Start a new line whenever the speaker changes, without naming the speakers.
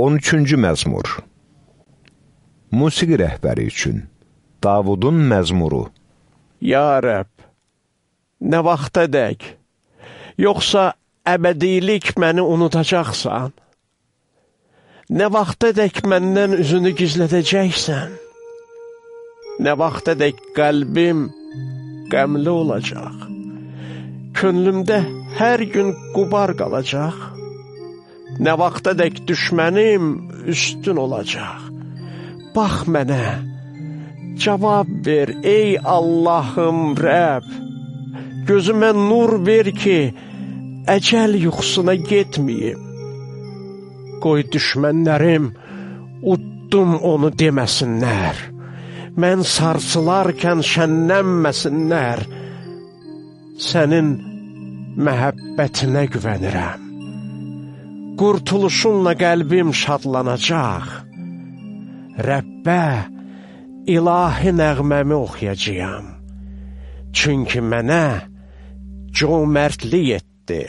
13-cü məzmur Musiqi rəhbəri üçün Davudun məzmuru
Ya Rəbb, nə vaxta dək? Yoxsa əbədilik məni unutacaqsan? Nə vaxta dək məndən üzünü gizlədəcəksən? Nə vaxta dək qəlbim qəmli olacaq? Könlümdə hər gün qubar qalacaq? Nə vaxta dək düşmənim üstün olacaq. Bax mənə, cavab ver, ey Allahım Rəb. Gözümə nur ver ki, əcəl yuxusuna getməyim. Qoy düşmənlərim, uddum onu deməsinlər. Mən sarsılarkən şənlənməsinlər. Sənin məhəbbətinə güvənirəm qurtuluşunla qəlbim şadlanacaq. Rəbbə, ilahi nəğməmi oxuyacağam. Çünki mənə cömərtlik etdi.